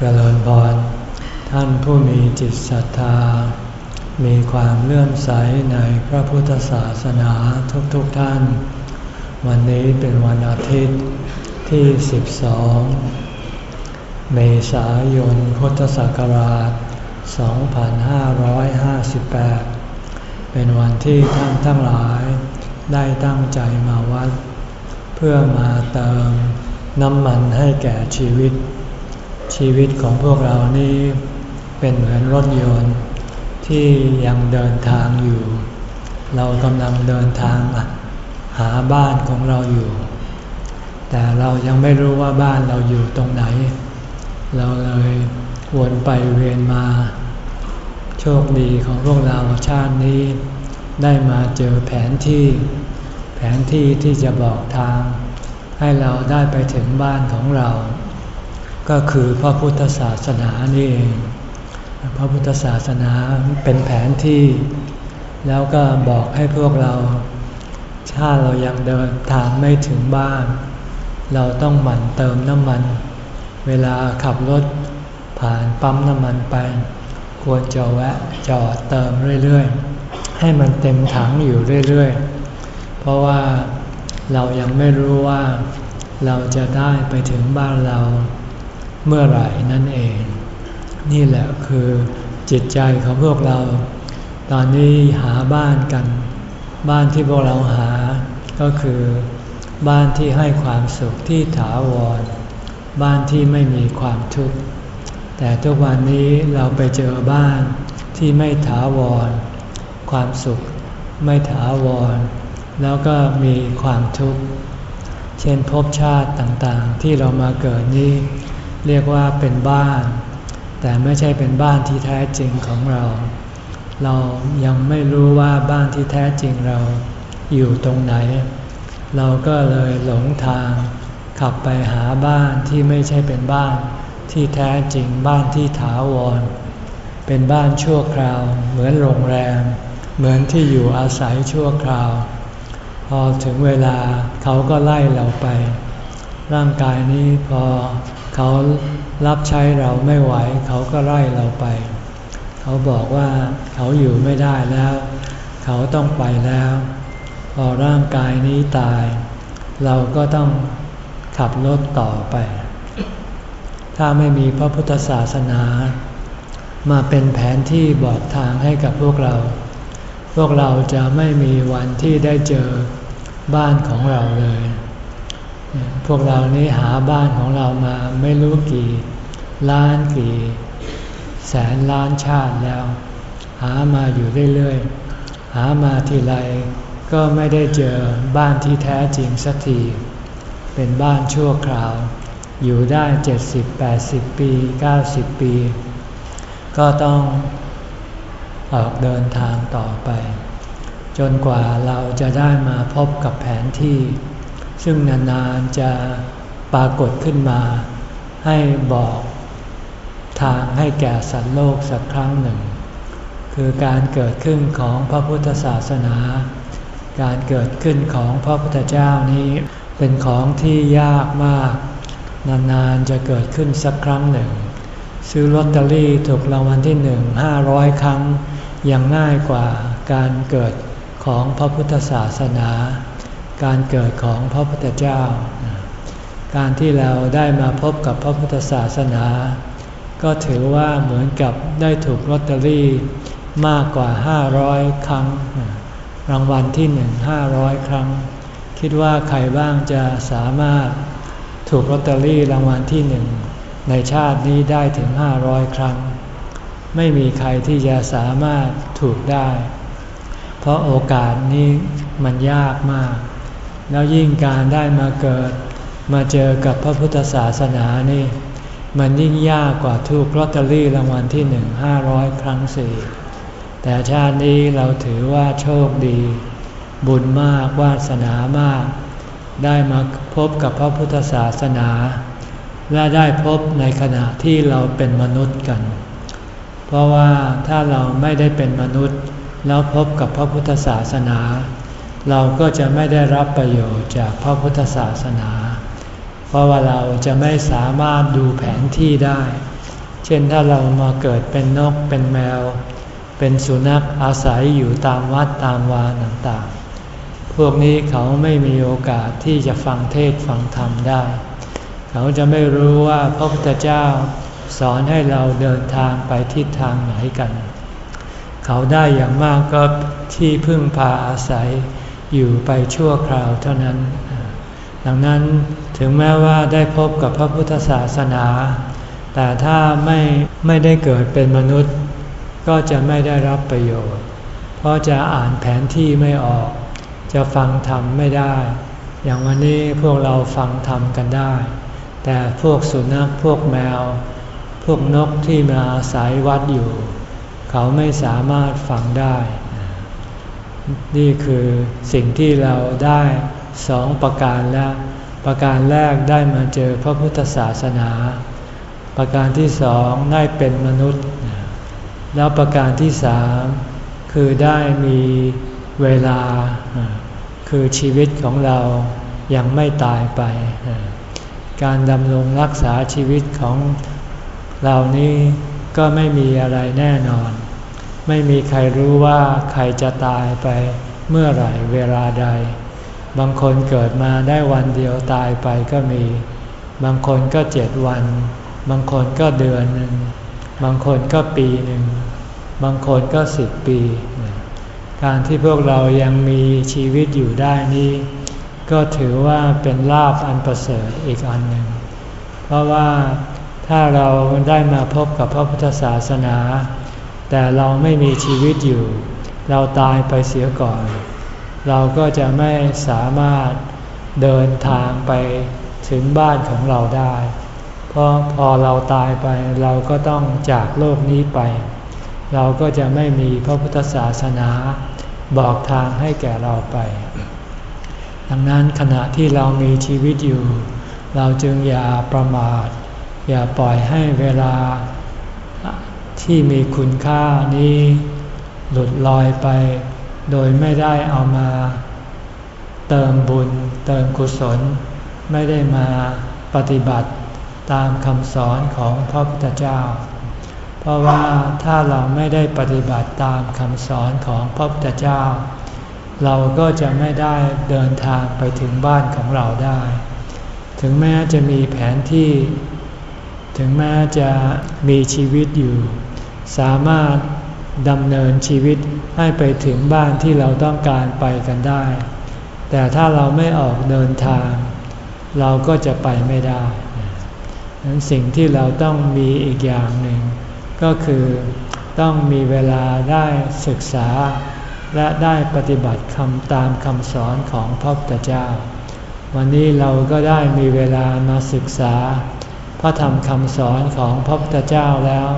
เจริญพร ท่านผู้มีจิตศรัทธา มีความเลื่อมใสในพระพุทธศาสนาทุกๆทท่าน วันนี้เป็นวันอาทิตย์ที่ 12 เมษายนพุทธศักราช 2558 เป็นวันที่ท่านทั้งหลายได้ตั้งใจมาวัด เพื่อมาเติมน้ำมันให้แก่ชีวิต ชีวิตของพวกเรานี้เป็นเหมือนรถยนต์ที่ยังเดินทางอยู่ เรากำลังเดินทางหาบ้านของเราอยู่ แต่เรายังไม่รู้ว่าบ้านเราอยู่ตรงไหน เราเลยวนไปเวียนมา โชคดีของพวกเราชาตินี้ ได้มาเจอแผนที่ แผนที่ที่จะบอกทาง ให้เราได้ไปถึงบ้านของเรา ก็คือพระพุทธศาสนานี่เอง พระพุทธศาสนาเป็นแผนที่ แล้วก็บอกให้พวกเรา ถ้าเรายังเดินทางไม่ถึงบ้าน เราต้องหมั่นเติมน้ำมัน เวลาขับรถผ่านปั๊มน้ำมันไป ควรจะแวะจอดเติมเรื่อยๆ ให้มันเต็มถังอยู่เรื่อยๆ เพราะว่าเรายังไม่รู้ว่าเราจะได้ไปถึงบ้านเรา เมื่อไหร่นั่นเอง นี่แหละคือจิตใจของพวกเรา ตอนนี้หาบ้านกัน บ้านที่พวกเราหา ก็คือบ้านที่ให้ความสุขที่ถาวร บ้านที่ไม่มีความทุกข์ แต่ทุกวันนี้เราไปเจอบ้านที่ไม่ถาวร ความสุขไม่ถาวร แล้วก็มีความทุกข์ เช่นภพชาติต่างๆ ที่เรามาเกิดนี้ เรียกว่าเป็นบ้าน แต่ไม่ใช่เป็นบ้านที่แท้จริงของเรา เรายังไม่รู้ว่าบ้านที่แท้จริงเราอยู่ตรงไหน เราก็เลยหลงทาง ขับไปหาบ้านที่ไม่ใช่เป็นบ้านที่แท้จริงบ้านที่ถาวร เป็นบ้านชั่วคราว เหมือนโรงแรม เหมือนที่อยู่อาศัยชั่วคราว พอถึงเวลาเขาก็ไล่เราไป ร่างกายนี้พอ เขารับใช้เราไม่ไหว เขาก็ไล่เราไป เขาบอกว่าเขาอยู่ไม่ได้แล้ว เขาต้องไปแล้ว พอร่างกายนี้ตาย เราก็ต้องขับรถต่อไป ถ้าไม่มีพระพุทธศาสนา มาเป็นแผนที่บอกทางให้กับพวกเรา พวกเราจะไม่มีวันที่ได้เจอบ้านของเราเลย พวกเรานี้หาบ้านของเรามาไม่รู้กี่ล้านกี่ แสนล้านชาติแล้ว หามาอยู่เรื่อยๆ หามาทีไรก็ไม่ได้เจอบ้านที่แท้จริงสักที เป็นบ้านชั่วคราว อยู่ได้เจ็ดสิบแปดสิบปีเก้าสิบปี ก็ต้องออกเดินทางต่อไป จนกว่าเราจะได้มาพบกับแผนที่ ซึ่งนานๆจะปรากฏขึ้นมา ให้บอกทางให้แก่สัตว์โลกสักครั้งหนึ่ง คือการเกิดขึ้นของพระพุทธศาสนา การเกิดขึ้นของพระพุทธเจ้านี้เป็นของที่ยากมาก นานๆจะเกิดขึ้นสักครั้งหนึ่ง ซื้อลอตเตอรี่ถูกรางวัลที่หนึ่งห้าร้อยครั้งยังง่ายกว่าการเกิดของพระพุทธศาสนา การเกิดของพระพุทธเจ้า การที่เราได้มาพบกับพระพุทธศาสนา ก็ถือว่าเหมือนกับได้ถูกลอตเตอรี่มากกว่า 500 ครั้ง รางวัลที่หนึ่งห้าร้อยครั้ง คิดว่าใครบ้างจะสามารถถูกลอตเตอรี่รางวัลที่หนึ่งในชาตินี้ได้ถึง 500 ครั้ง ไม่มีใครที่จะสามารถถูกได้ เพราะโอกาสนี้มันยากมาก แล้วยิ่งการได้มาเกิด มาเจอกับพระพุทธศาสนานี่ มันยิ่งยากกว่าทุกลอตเตอรี่รางวัลที่หนึ่งห้าร้อยครั้งสี่แต่ชาตินี้เราถือว่าโชคดี บุญมากวาสนามาก ได้มาพบกับพระพุทธศาสนา และได้พบในขณะที่เราเป็นมนุษย์กัน เพราะว่าถ้าเราไม่ได้เป็นมนุษย์ แล้วพบกับพระพุทธศาสนา เราก็จะไม่ได้รับประโยชน์จากพระพุทธศาสนา เพราะว่าเราจะไม่สามารถดูแผนที่ได้ เช่นถ้าเรามาเกิดเป็นนกเป็นแมว เป็นสุนัขอาศัยอยู่ตามวัดตามวาต่างๆ พวกนี้เขาไม่มีโอกาสที่จะฟังเทศฟังธรรมได้ เขาจะไม่รู้ว่าพระพุทธเจ้าสอนให้เราเดินทางไปทิศทางไหนกัน เขาได้อย่างมากก็ที่พึ่งพาอาศัย อยู่ไปชั่วคราวเท่านั้น ดังนั้นถึงแม้ว่าได้พบกับพระพุทธศาสนา แต่ถ้าไม่ไม่ได้เกิดเป็นมนุษย์ ก็จะไม่ได้รับประโยชน์ เพราะจะอ่านแผนที่ไม่ออก จะฟังธรรมไม่ได้ อย่างวันนี้พวกเราฟังธรรมกันได้ แต่พวกสุนัขพวกแมว พวกนกที่มาอาศัยวัดอยู่ เขาไม่สามารถฟังได้ นี่คือสิ่งที่เราได้สองประการแล้ว ประการแรกได้มาเจอพระพุทธศาสนา ประการที่สองได้เป็นมนุษย์ แล้วประการที่สามคือได้มีเวลา คือชีวิตของเรายังไม่ตายไป การดำรงรักษาชีวิตของเรานี้ก็ไม่มีอะไรแน่นอน ไม่มีใครรู้ว่าใครจะตายไปเมื่อไหร่เวลาใด บางคนเกิดมาได้วันเดียวตายไปก็มี บางคนก็เจ็ดวัน บางคนก็เดือนหนึ่ง บางคนก็ปีหนึ่ง บางคนก็สิบปี การที่พวกเรายังมีชีวิตอยู่ได้นี้ ก็ถือว่าเป็นลาภอันประเสริฐอีกอันหนึ่ง เพราะว่าถ้าเราได้มาพบกับพระพุทธศาสนา แต่เราไม่มีชีวิตอยู่ เราตายไปเสียก่อน เราก็จะไม่สามารถเดินทางไปถึงบ้านของเราได้ เพราะพอเราตายไปเราก็ต้องจากโลกนี้ไป เราก็จะไม่มีพระพุทธศาสนาบอกทางให้แก่เราไป ดังนั้นขณะที่เรามีชีวิตอยู่ เราจึงอย่าประมาท อย่าปล่อยให้เวลา ที่มีคุณค่านี้หลุดลอยไป โดยไม่ได้เอามา เติมบุญ เติมกุศล ไม่ได้มาปฏิบัติตามคำสอนของพระพุทธเจ้า เพราะว่าถ้าเราไม่ได้ปฏิบัติตามคำสอนของพระพุทธเจ้า เราก็จะไม่ได้เดินทางไปถึงบ้านของเราได้ ถึงแม้จะมีแผนที่ ถึงแม้จะมีชีวิตอยู่ สามารถดำเนินชีวิตให้ไปถึงบ้านที่เราต้องการไปกันได้ แต่ถ้าเราไม่ออกเดินทาง เราก็จะไปไม่ได้นั้นสิ่งที่เราต้องมีอีกอย่างหนึ่ง ก็คือต้องมีเวลาได้ศึกษา และได้ปฏิบัติคำตามคำสอนของพระพุทธเจ้า วันนี้เราก็ได้มีเวลามาศึกษา พระธรรมคำสอนของพระพุทธเจ้าแล้ว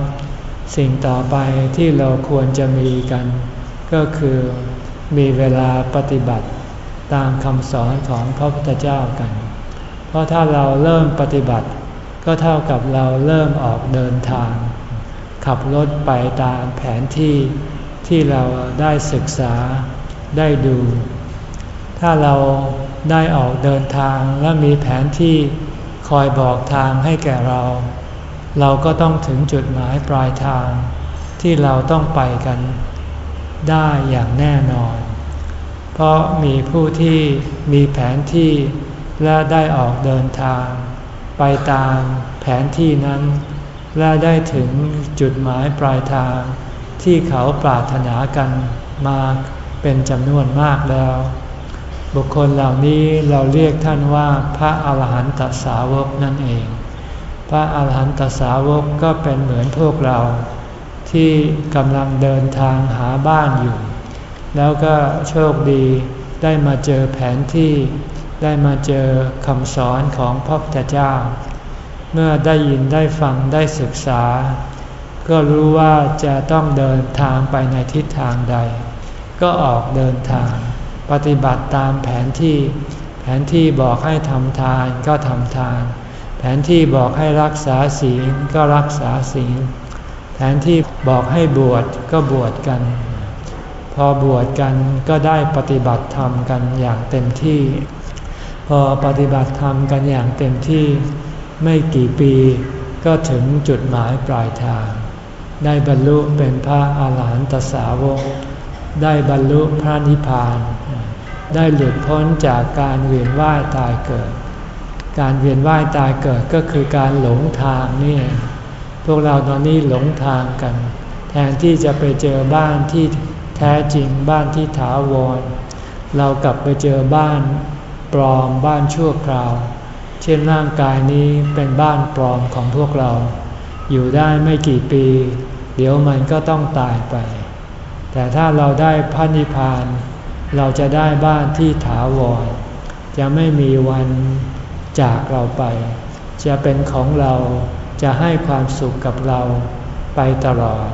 สิ่งต่อไปที่เราควรจะมีกัน ก็คือมีเวลาปฏิบัติตามคำสอนของพระพุทธเจ้ากัน เพราะถ้าเราเริ่มปฏิบัติ ก็เท่ากับเราเริ่มออกเดินทาง ขับรถไปตามแผนที่ที่เราได้ศึกษาได้ดู ถ้าเราได้ออกเดินทางและมีแผนที่คอยบอกทางให้แก่เรา เราก็ต้องถึงจุดหมายปลายทางที่เราต้องไปกันได้อย่างแน่นอน เพราะมีผู้ที่มีแผนที่และได้ออกเดินทาง ไปตามแผนที่นั้น และได้ถึงจุดหมายปลายทาง ที่เขาปรารถนากันมาเป็นจำนวนมากแล้ว บุคคลเหล่านี้เราเรียกท่านว่าพระอาหารหันตสาวกนั่นเอง พระอาหารหันตสาวกก็เป็นเหมือนพวกเรา ที่กำลังเดินทางหาบ้านอยู่ แล้วก็โชคดีได้มาเจอแผนที่ ได้มาเจอคำสอนของพระพุทธเจ้า เมื่อได้ยินได้ฟังได้ศึกษา ก็รู้ว่าจะต้องเดินทางไปในทิศทางใด ก็ออกเดินทาง ปฏิบัติตามแผนที่ แผนที่บอกให้ทำทานก็ทำทาน แผนที่บอกให้รักษาศีลก็รักษาศีล แผนที่บอกให้บวชก็บวชกัน พอบวชกันก็ได้ปฏิบัติธรรมกันอย่างเต็มที่ พอปฏิบัติธรรมกันอย่างเต็มที่ ไม่กี่ปีก็ถึงจุดหมายปลายทาง ได้บรรลุเป็นพระอาหารหันตสาวก ได้บรรลุพระนิพพาน ได้หลุดพ้นจากการเวียนว่ายตายเกิด การเวียนว่ายตายเกิดก็คือการหลงทางนี่พวกเราตอนนี้หลงทางกัน แทนที่จะไปเจอบ้านที่แท้จริงบ้านที่ถาวร เรากลับไปเจอบ้านปลอมบ้านชั่วคราว เช่นร่างกายนี้เป็นบ้านปลอมของพวกเรา อยู่ได้ไม่กี่ปี เดี๋ยวมันก็ต้องตายไป แต่ถ้าเราได้พระนิพพาน เราจะได้บ้านที่ถาวร จะไม่มีวัน จากเราไป จะเป็นของเราจะให้ความสุขกับเราไปตลอด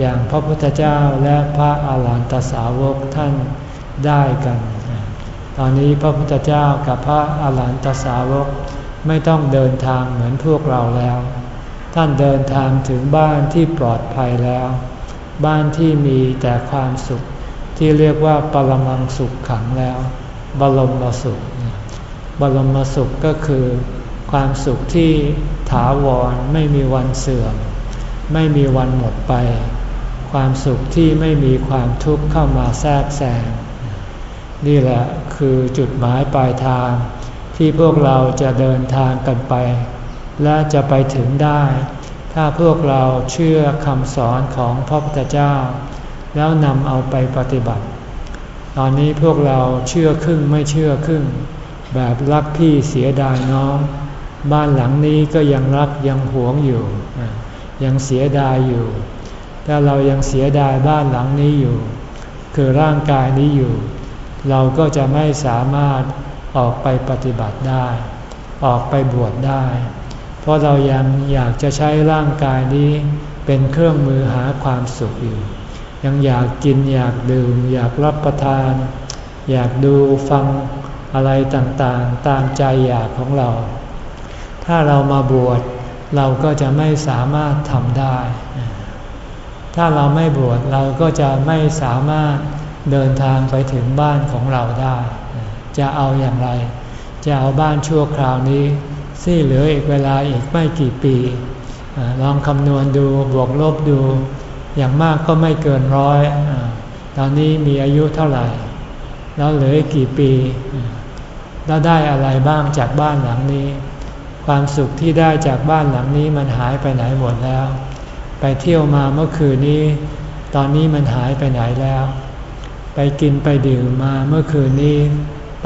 อย่างพระพุทธเจ้าและพระอาหารหันตสาวกท่านได้กัน ตอนนี้พระพุทธเจ้ากับพระอาหารหันตสาวกไม่ต้องเดินทางเหมือนพวกเราแล้ว ท่านเดินทางถึงบ้านที่ปลอดภัยแล้ว บ้านที่มีแต่ความสุขที่เรียกว่าปรมังสุขขังแล้ว บรมสุข บรมสุขก็คือ ความสุขที่ถาวรไม่มีวันเสื่อม ไม่มีวันหมดไป ความสุขที่ไม่มีความทุกข์เข้ามาแทรกแซงนี่แหละคือจุดหมายปลายทาง ที่พวกเราจะเดินทางกันไป และจะไปถึงได้ ถ้าพวกเราเชื่อคำสอนของพระพุทธเจ้า แล้วนำเอาไปปฏิบัติ ตอนนี้พวกเราเชื่อครึ่งไม่เชื่อครึ่ง แบบรักพี่เสียดายน้อง บ้านหลังนี้ก็ยังรักยังหวงอยู่ ยังเสียดายอยู่ ถ้าเรายังเสียดายบ้านหลังนี้อยู่ คือร่างกายนี้อยู่ เราก็จะไม่สามารถออกไปปฏิบัติได้ ออกไปบวชได้ เพราะเรายังอยากจะใช้ร่างกายนี้เป็นเครื่องมือหาความสุขอยู่ ยังอยากกินอยากดื่ม อยากรับประทาน อยากดูฟัง อะไรต่างๆ ตามใจอยากของเรา ถ้าเรามาบวชเราก็จะไม่สามารถทำได้ ถ้าเราไม่บวชเราก็จะไม่สามารถเดินทางไปถึงบ้านของเราได้ จะเอาอย่างไร จะเอาบ้านชั่วคราวนี้ซี่เหลืออีกเวลาอีกไม่กี่ปี ลองคำนวณดูบวกลบดู อย่างมากก็ไม่เกินร้อย ตอนนี้มีอายุเท่าไหร่ แล้วเหลือกี่ปี แล้วได้อะไรบ้างจากบ้านหลังนี้ ความสุขที่ได้จากบ้านหลังนี้มันหายไปไหนหมดแล้ว ไปเที่ยวมาเมื่อคืนนี้ ตอนนี้มันหายไปไหนแล้ว ไปกินไปดื่มมาเมื่อคืนนี้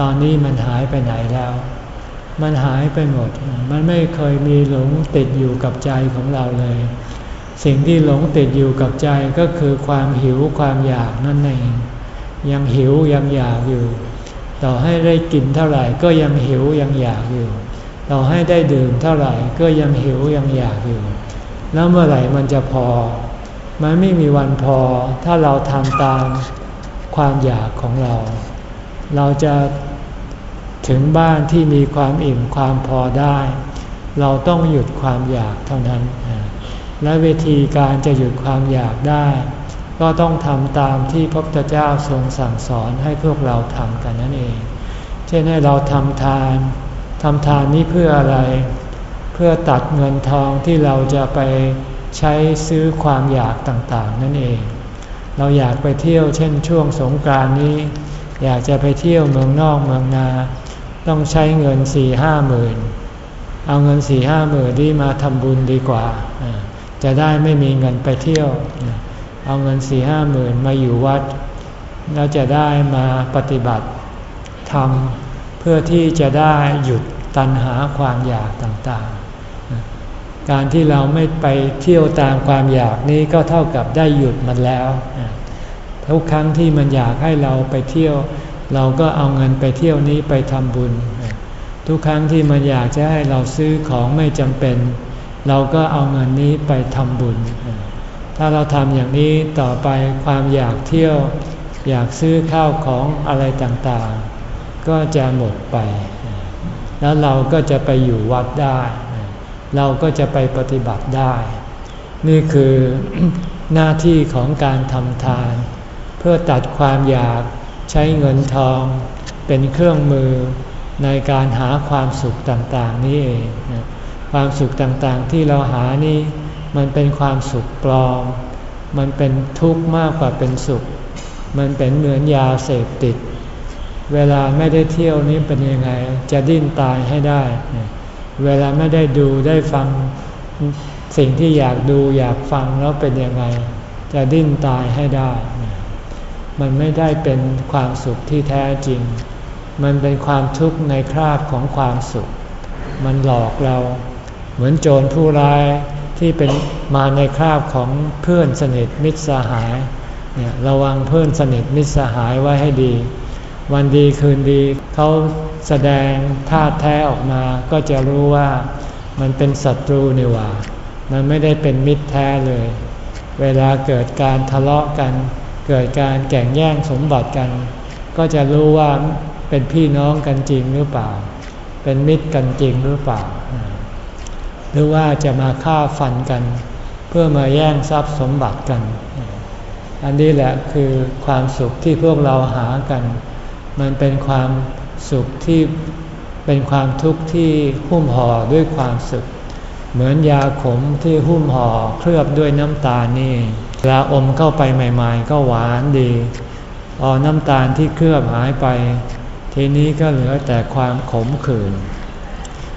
ตอนนี้มันหายไปไหนแล้ว มันหายไปหมด มันไม่เคยมีหลงติดอยู่กับใจของเราเลย สิ่งที่หลงติดอยู่กับใจก็คือความหิวความอยากนั่นเองยังหิวยังอยากอยู่ ต่อให้ได้กินเท่าไหร่ก็ยังหิวยังอยากอยู่ ต่อให้ได้ดื่มเท่าไหร่ก็ยังหิวยังอยากอยู่ แล้วเมื่อไหร่มันจะพอ มันไม่มีวันพอ ถ้าเราทำตามความอยากของเรา เราจะถึงบ้านที่มีความอิ่มความพอได้ เราต้องหยุดความอยากเท่านั้น และวิธีการจะหยุดความอยากได้ ก็ต้องทำตามที่พระพุทธเจ้าทรงสั่งสอนให้พวกเราทำกันนั่นเอง เช่นให้เราทำทานทำทานนี้เพื่ออะไร เพื่อตัดเงินทองที่เราจะไปใช้ซื้อความอยากต่างๆ นั่นเอง เราอยากไปเที่ยวเช่นช่วงสงกรานนี้ อยากจะไปเที่ยวเมืองนอกเมืองนา ต้องใช้เงินสี่ห้าหมื่นเอาเงินสี่ห้าหมื่นที่มาทำบุญดีกว่า จะได้ไม่มีเงินไปเที่ยว เอาเงินสี่ห้าหมื่นมาอยู่วัด แล้วจะได้มาปฏิบัติทำเพื่อที่จะได้หยุดตัณหาความอยากต่างๆ การที่เราไม่ไปเที่ยวตามความอยากนี้ก็เท่ากับได้หยุดมันแล้ว ทุกครั้งที่มันอยากให้เราไปเที่ยว เราก็เอาเงินไปเที่ยวนี้ไปทำบุญ ทุกครั้งที่มันอยากจะให้เราซื้อของไม่จำเป็น เราก็เอาเงินนี้ไปทำบุญ ถ้าเราทำอย่างนี้ต่อไปความอยากเที่ยว อยากซื้อข้าวของอะไรต่างๆ ก็จะหมดไป แล้วเราก็จะไปอยู่วัดได้ เราก็จะไปปฏิบัติได้ นี่คือหน้าที่ของการทำทาน เพื่อตัดความอยากใช้เงินทอง เป็นเครื่องมือในการหาความสุขต่างๆ นี่เอง ความสุขต่างๆที่เราหานี่ มันเป็นความสุขปลอม มันเป็นทุกข์มากกว่าเป็นสุข มันเป็นเหมือนยาเสพติด เวลาไม่ได้เที่ยวนี้เป็นยังไง จะดิ้นตายให้ได้ เวลาไม่ได้ดูได้ฟังสิ่งที่อยากดูอยากฟังแล้วเป็นยังไง จะดิ้นตายให้ได้ มันไม่ได้เป็นความสุขที่แท้จริง มันเป็นความทุกข์ในคราบของความสุข มันหลอกเรา เหมือนโจรผู้ร้าย ที่เป็นมาในคราบของเพื่อนสนิทมิตรสหายเนี่ยระวังเพื่อนสนิทมิตรสหายไว้ให้ดี วันดีคืนดีเขาแสดงท่าแท้ออกมาก็จะรู้ว่ามันเป็นศัตรูนี่หว่า มันไม่ได้เป็นมิตรแท้เลย เวลาเกิดการทะเลาะกัน เกิดการแข่งแย่งสมบัติกัน ก็จะรู้ว่าเป็นพี่น้องกันจริงหรือเปล่า เป็นมิตรกันจริงหรือเปล่า หรือว่าจะมาฆ่าฟันกัน เพื่อมาแย่งทรัพย์สมบัติกัน อันนี้แหละคือความสุขที่พวกเราหากัน มันเป็นความสุขที่เป็นความทุกข์ที่หุ้มห่อด้วยความสุข เหมือนยาขมที่หุ้มห่อเคลือบด้วยน้ำตาลนี่เวลาอมเข้าไปใหม่ ๆ ก็หวานดี พอน้ำตาลที่เคลือบหายไป ทีนี้ก็เหลือแต่ความขมขื่น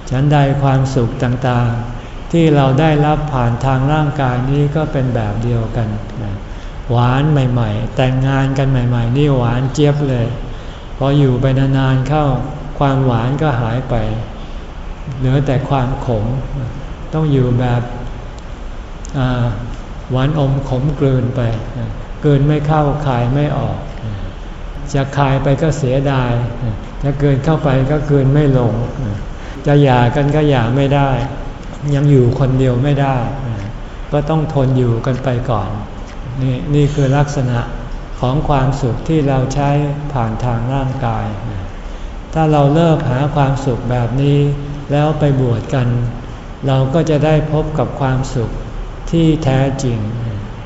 ฉันใดความสุขต่างๆ ที่เราได้รับผ่านทางร่างกายนี้ก็เป็นแบบเดียวกัน หวานใหม่ๆ แต่งงานกันใหม่ๆ นี่หวานเจี๊ยบเลย พออยู่ไปนานๆเข้าความหวานก็หายไป เหลือแต่ความขม ต้องอยู่แบบหวานอมขมกลืนไปกลืนไม่เข้าคายไม่ออก จะคายไปก็เสียดาย จะเกินเข้าไปก็เกินไม่ลง จะหย่ากันก็หย่าไม่ได้ ยังอยู่คนเดียวไม่ได้ ก็ต้องทนอยู่กันไปก่อน นี่นี่คือลักษณะของความสุขที่เราใช้ผ่านทางร่างกาย ถ้าเราเลิกหาความสุขแบบนี้ แล้วไปบวชกัน เราก็จะได้พบกับความสุขที่แท้จริง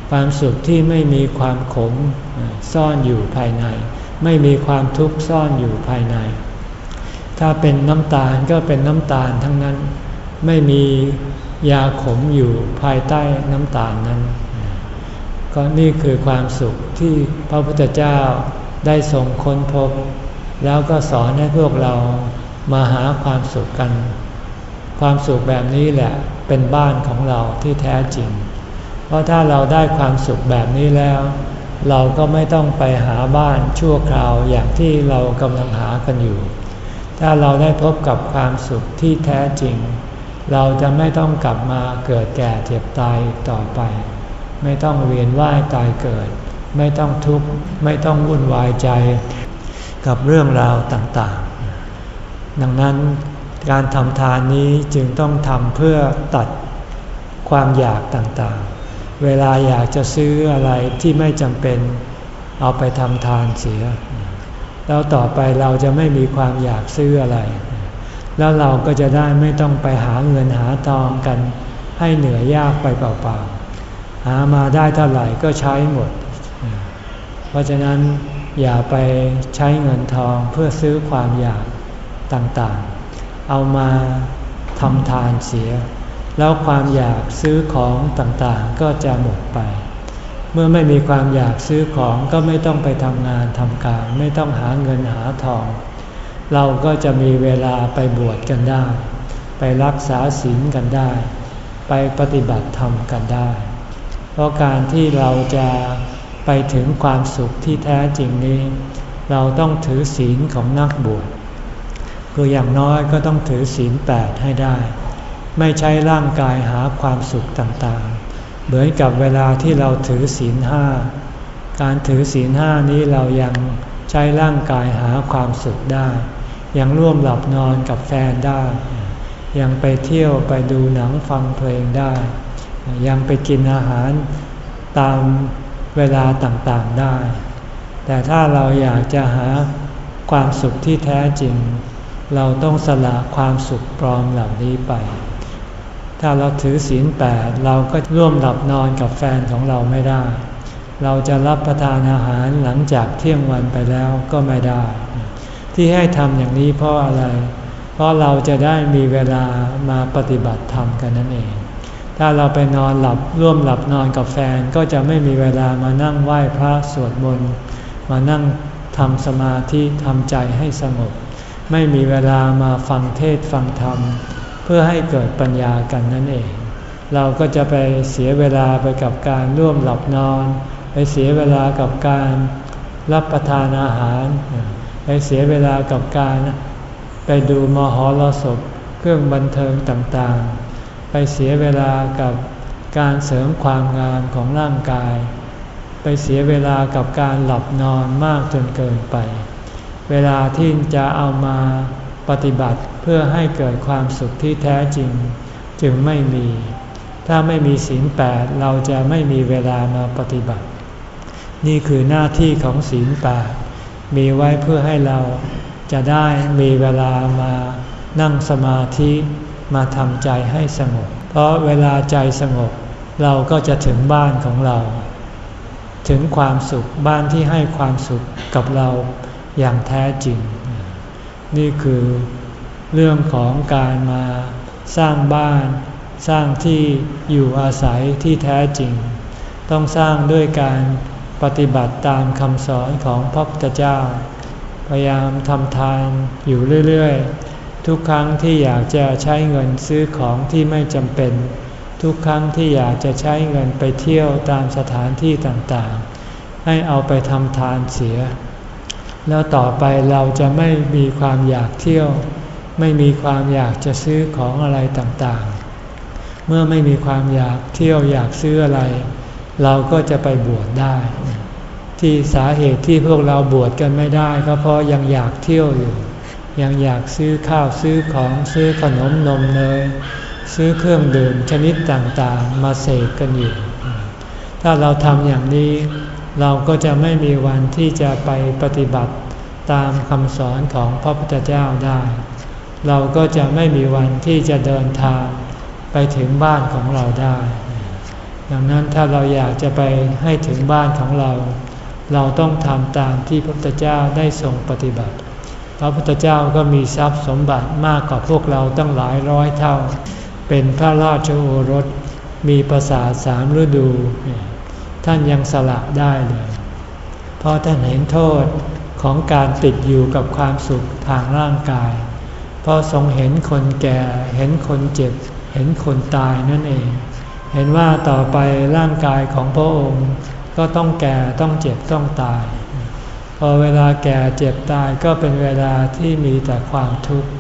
ความสุขที่ไม่มีความขมซ่อนอยู่ภายใน ไม่มีความทุกข์ซ่อนอยู่ภายใน ถ้าเป็นน้ำตาลก็เป็นน้ำตาลทั้งนั้น ไม่มียาขมอยู่ภายใต้น้ำตาลนั้น ก็นี่คือความสุขที่พระพุทธเจ้าได้ทรงค้นพบ แล้วก็สอนให้พวกเรามาหาความสุขกัน ความสุขแบบนี้แหละเป็นบ้านของเราที่แท้จริง เพราะถ้าเราได้ความสุขแบบนี้แล้ว เราก็ไม่ต้องไปหาบ้านชั่วคราวอย่างที่เรากำลังหากันอยู่ ถ้าเราได้พบกับความสุขที่แท้จริง เราจะไม่ต้องกลับมาเกิดแก่เจ็บตายต่อไป ไม่ต้องเวียนว่ายตายเกิด ไม่ต้องทุกข์ไม่ต้องวุ่นวายใจกับเรื่องราวต่างๆ ดังนั้นการทำทานนี้จึงต้องทำเพื่อตัดความอยากต่างๆ เวลาอยากจะซื้ออะไรที่ไม่จำเป็น เอาไปทำทานเสีย แล้วต่อไปเราจะไม่มีความอยากซื้ออะไร แล้วเราก็จะได้ไม่ต้องไปหาเงินหาทองกัน ให้เหนื่อยยากไปเปล่าๆ หามาได้เท่าไหร่ก็ใช้หมด เพราะฉะนั้นอย่าไปใช้เงินทองเพื่อซื้อความอยากต่างๆ เอามาทำทานเสีย แล้วความอยากซื้อของต่างๆก็จะหมดไป เมื่อไม่มีความอยากซื้อของก็ไม่ต้องไปทำงานทำการ ไม่ต้องหาเงินหาทอง เราก็จะมีเวลาไปบวชกันได้ ไปรักษาศีลกันได้ ไปปฏิบัติธรรมกันได้ เพราะการที่เราจะไปถึงความสุขที่แท้จริงนี้ เราต้องถือศีลของนักบวชคืออย่างน้อยก็ต้องถือศีลแปดให้ได้ ไม่ใช้ร่างกายหาความสุขต่าง เหมือนกับเวลาที่เราถือศีลห้า การถือศีลห้านี้เรายังใช้ร่างกายหาความสุขได้ ยังร่วมหลับนอนกับแฟนได้ ยังไปเที่ยวไปดูหนังฟังเพลงได้ ยังไปกินอาหารตามเวลาต่างๆได้ แต่ถ้าเราอยากจะหาความสุขที่แท้จริง เราต้องสละความสุขปลอมเหล่านี้ไป ถ้าเราถือศีลแปดเราก็ร่วมหลับนอนกับแฟนของเราไม่ได้ เราจะรับประทานอาหารหลังจากเที่ยงวันไปแล้วก็ไม่ได้ ที่ให้ทำอย่างนี้เพราะอะไร เพราะเราจะได้มีเวลามาปฏิบัติธรรมกันนั่นเอง ถ้าเราไปนอนหลับร่วมหลับนอนกับแฟนก็จะไม่มีเวลามานั่งไหว้พระสวดมนต์มานั่งทำสมาธิทำใจให้สงบ ไม่มีเวลามาฟังเทศฟังธรรม พื่อให้เกิดปัญญากันนั่นเอง เราก็จะไปเสียเวลาไปกับการร่วมหลับนอน ไปเสียเวลากับการรับประทานอาหาร ไปเสียเวลากับการไปดูมหรสพเครื่องบันเทิงต่างๆ ไปเสียเวลากับการเสริมความงามของร่างกาย ไปเสียเวลากับการหลับนอนมากจนเกินไป เวลาที่จะเอามาปฏิบัติ พื่อให้เกิดความสุขที่แท้จริง จึงไม่มี ถ้าไม่มีศีลแปดเราจะไม่มีเวลามาปฏิบัติ นี่คือหน้าที่ของศีลแปดมีไว้เพื่อให้เราจะได้มีเวลามานั่งสมาธิมาทำใจให้สงบ เพราะเวลาใจสงบ เราก็จะถึงบ้านของเรา ถึงความสุขบ้านที่ให้ความสุขกับเราอย่างแท้จริง นี่คือ เรื่องของการมาสร้างบ้าน สร้างที่อยู่อาศัยที่แท้จริง ต้องสร้างด้วยการปฏิบัติตามคำสอนของพระพุทธเจ้า พยายามทำทานอยู่เรื่อยๆ ทุกครั้งที่อยากจะใช้เงินซื้อของที่ไม่จำเป็น ทุกครั้งที่อยากจะใช้เงินไปเที่ยวตามสถานที่ต่างๆ ให้เอาไปทำทานเสีย แล้วต่อไปเราจะไม่มีความอยากเที่ยว ไม่มีความอยากจะซื้อของอะไรต่างๆ เมื่อไม่มีความอยากเที่ยวอยากซื้ออะไร เราก็จะไปบวชได้ ที่สาเหตุที่พวกเราบวชกันไม่ได้ก็เพราะยังอยากเที่ยวอยู่ ยังอยากซื้อข้าวซื้อของซื้อขนมนมเนยซื้อเครื่องดื่มชนิดต่างๆ มาเสกกันอยู่ ถ้าเราทำอย่างนี้ เราก็จะไม่มีวันที่จะไปปฏิบัติตามคำสอนของพระพุทธเจ้าได้ เราก็จะไม่มีวันที่จะเดินทางไปถึงบ้านของเราได้ ดังนั้นถ้าเราอยากจะไปให้ถึงบ้านของเรา เราต้องทำตามที่พระพุทธเจ้าได้ทรงปฏิบัติ พระพุทธเจ้าก็มีทรัพย์สมบัติมากกว่าพวกเราตั้งหลายร้อยเท่า เป็นพระราชโอรส มีประสาทสามฤดู ท่านยังสละได้เลย เพราะท่านเห็นโทษของการติดอยู่กับความสุขทางร่างกาย เพราะทรงเห็นคนแก่ เห็นคนเจ็บ เห็นคนตายนั่นเอง เห็นว่าต่อไปร่างกายของพระองค์ ก็ต้องแก่ต้องเจ็บต้องตาย พอเวลาแก่เจ็บตายก็เป็นเวลาที่มีแต่ความทุกข์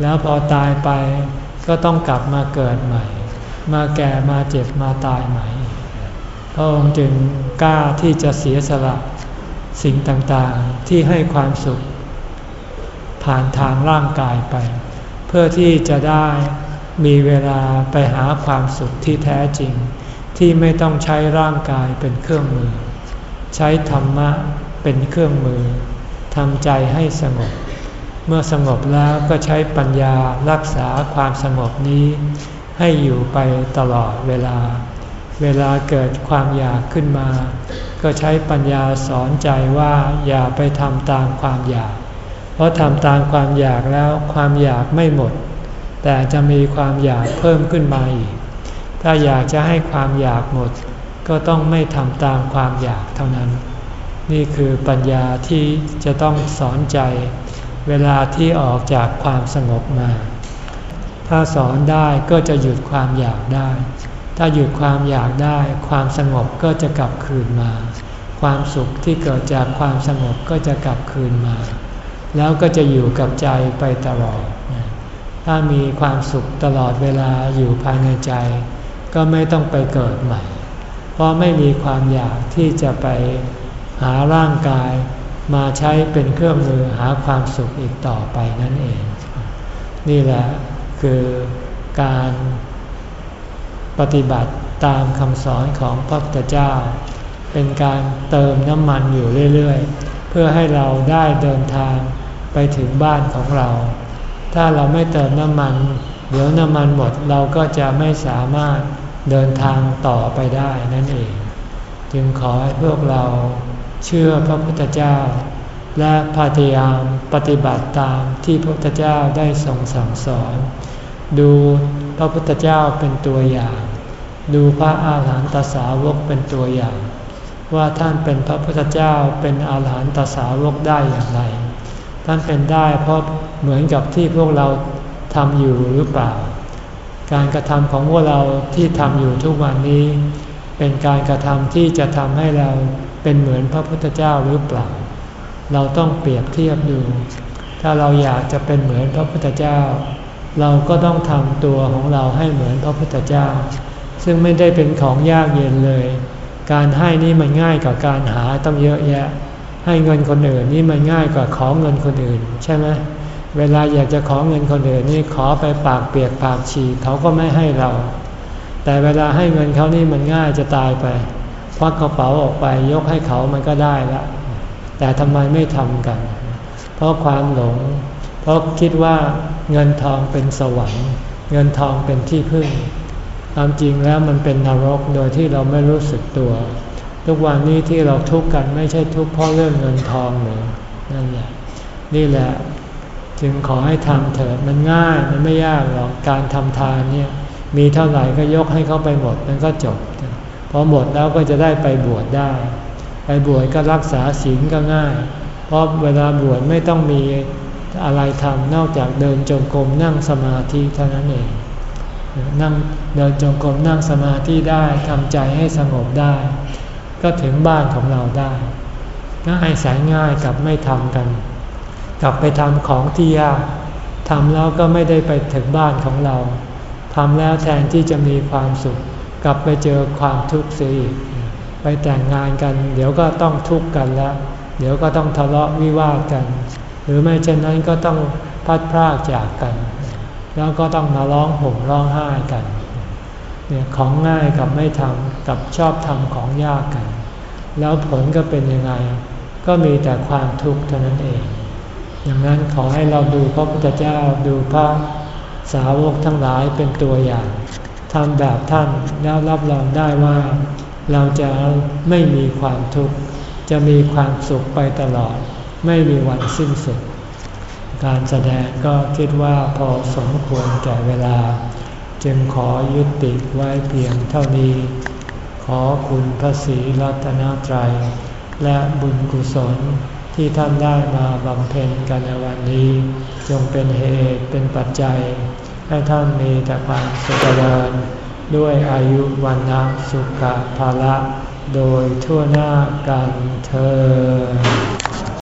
แล้วพอตายไปก็ต้องกลับมาเกิดใหม่ มาแก่มาเจ็บมาตายใหม่ พระองค์จึงกล้าที่จะเสียสละสิ่งต่างๆที่ให้ความสุข ผ่านทางร่างกายไป เพื่อที่จะได้มีเวลาไปหาความสุขที่แท้จริง ที่ไม่ต้องใช้ร่างกายเป็นเครื่องมือ ใช้ธรรมะเป็นเครื่องมือทำใจให้สงบ เมื่อสงบแล้วก็ใช้ปัญญารักษาความสงบนี้ ให้อยู่ไปตลอดเวลา เวลาเกิดความอยากขึ้นมา ก็ใช้ปัญญาสอนใจว่าอย่าไปทำตามความอยาก เพราะทำตามความอยากแล้วความอยากไม่หมด แต่จะมีความอยากเพิ่มขึ้นมาอีก ถ้าอยากจะให้ความอยากหมด ก็ต้องไม่ทำตามความอยากเท่านั้น นี่คือปัญญาที่จะต้องสอนใจ เวลาที่ออกจากความสงบมา ถ้าสอนได้ก็จะหยุดความอยากได้ ถ้าหยุดความอยากได้ ความสงบก็จะกลับคืนมา ความสุขที่เกิดจากความสงบก็จะกลับคืนมา แล้วก็จะอยู่กับใจไปตลอด ถ้ามีความสุขตลอดเวลาอยู่ภายในใจ ก็ไม่ต้องไปเกิดใหม่ เพราะไม่มีความอยากที่จะไปหาร่างกาย มาใช้เป็นเครื่องมือหาความสุขอีกต่อไปนั่นเอง นี่แหละคือการปฏิบัติตามคำสอนของพระพุทธเจ้า เป็นการเติมน้ำมันอยู่เรื่อย ๆ เพื่อให้เราได้เดินทาง ไปถึงบ้านของเรา ถ้าเราไม่เติมน้ำมัน เดี๋ยวน้ำมันหมดเราก็จะไม่สามารถเดินทางต่อไปได้นั่นเอง จึงขอให้พวกเราเชื่อพระพุทธเจ้า และพยายามปฏิบัติตามที่พระพุทธเจ้าได้ทรงสั่งสอน ดูพระพุทธเจ้าเป็นตัวอย่าง ดูพระอาหารหันตสาวกเป็นตัวอย่าง ว่าท่านเป็นพระพุทธเจ้าเป็นอาหารหันตสาวกได้อย่างไร ท่านเป็นได้เพราะเหมือนกับที่พวกเราทำอยู่หรือเปล่า การกระทำของพวกเราที่ทำอยู่ทุกวันนี้ เป็นการกระทำที่จะทำให้เราเป็นเหมือนพระพุทธเจ้าหรือเปล่า เราต้องเปรียบเทียบดู ถ้าเราอยากจะเป็นเหมือนพระพุทธเจ้า เราก็ต้องทำตัวของเราให้เหมือนพระพุทธเจ้า ซึ่งไม่ได้เป็นของยากเย็นเลย การให้นี่มันง่ายกว่าการหาต้องเยอะแยะ ให้เงินคนอื่นนี่มันง่ายกว่าขอเงินคนอื่น ใช่ไหมเวลาอยากจะขอเงินคนอื่นนี่ขอไปปากเปียกปากฉีกเขาก็ไม่ให้เรา แต่เวลาให้เงินเขานี่มันง่ายจะตายไปควักกระเป๋าออกไปยกให้เขามันก็ได้ละแต่ทำไมไม่ทำกัน เพราะความหลง เพราะคิดว่าเงินทองเป็นสวรรค์ เงินทองเป็นที่พึ่งความจริงแล้วมันเป็นนรกโดยที่เราไม่รู้สึกตัว ทุกวันนี้ที่เราทุกข์กันไม่ใช่ทุกข์เพราะเรื่องเงินทองหรือนั่นแหละนี่แหละจึงขอให้ทำเถิดมันง่ายมันไม่ยากหรอกการทำทานเนี่ยมีเท่าไหร่ก็ยกให้เขาไปหมดมันก็จบพอหมดแล้วก็จะได้ไปบวชได้ ไปบวชก็รักษาศีลก็ง่าย เพราะเวลาบวชไม่ต้องมีอะไรทำนอกจากเดินจงกรมนั่งสมาธิเท่านั้นเองนั่งเดินจงกรมนั่งสมาธิได้ทำใจให้สงบได้ ก็ถึงบ้านของเราได้ง่ายสายง่ายกับไม่ทำกัน กลับไปทำของที่ยากทำแล้วก็ไม่ได้ไปถึงบ้านของเราทำแล้วแทนที่จะมีความสุข กลับไปเจอความทุกข์เสียอีกไปแต่งงานกัน เดี๋ยวก็ต้องทุกข์กันแล้ว เดี๋ยวก็ต้องทะเลาะวิวาทกัน หรือไม่เช่นนั้นก็ต้องพัดพรากจากกัน แล้วก็ต้องมาร้องห่มร้องไห้กัน เนี่ยของง่ายกับไม่ทำกับชอบทำของยากกัน แล้วผลก็เป็นยังไง ก็มีแต่ความทุกข์เท่านั้นเองอย่างนั้นขอให้เราดูพระพุทธเจ้าดูพระสาวกทั้งหลายเป็นตัวอย่างทำแบบท่านแล้วรับรองได้ว่า เราจะไม่มีความทุกข์จะมีความสุขไปตลอด ไม่มีวันสิ้นสุด การแสดงก็คิดว่าพอสมควรแก่เวลา จึงขอยุติไว้เพียงเท่านี้ ขอคุณพระศรีรัตนตรัย และบุญกุศลที่ท่านได้มาบำเพ็ญกันในวันนี้ จงเป็นเหตุเป็นปัจจัย ให้ท่านมีแต่ความสุขเจริญด้วยอายุวันนะสุขภาละ โดยทั่วหน้ากันเธอ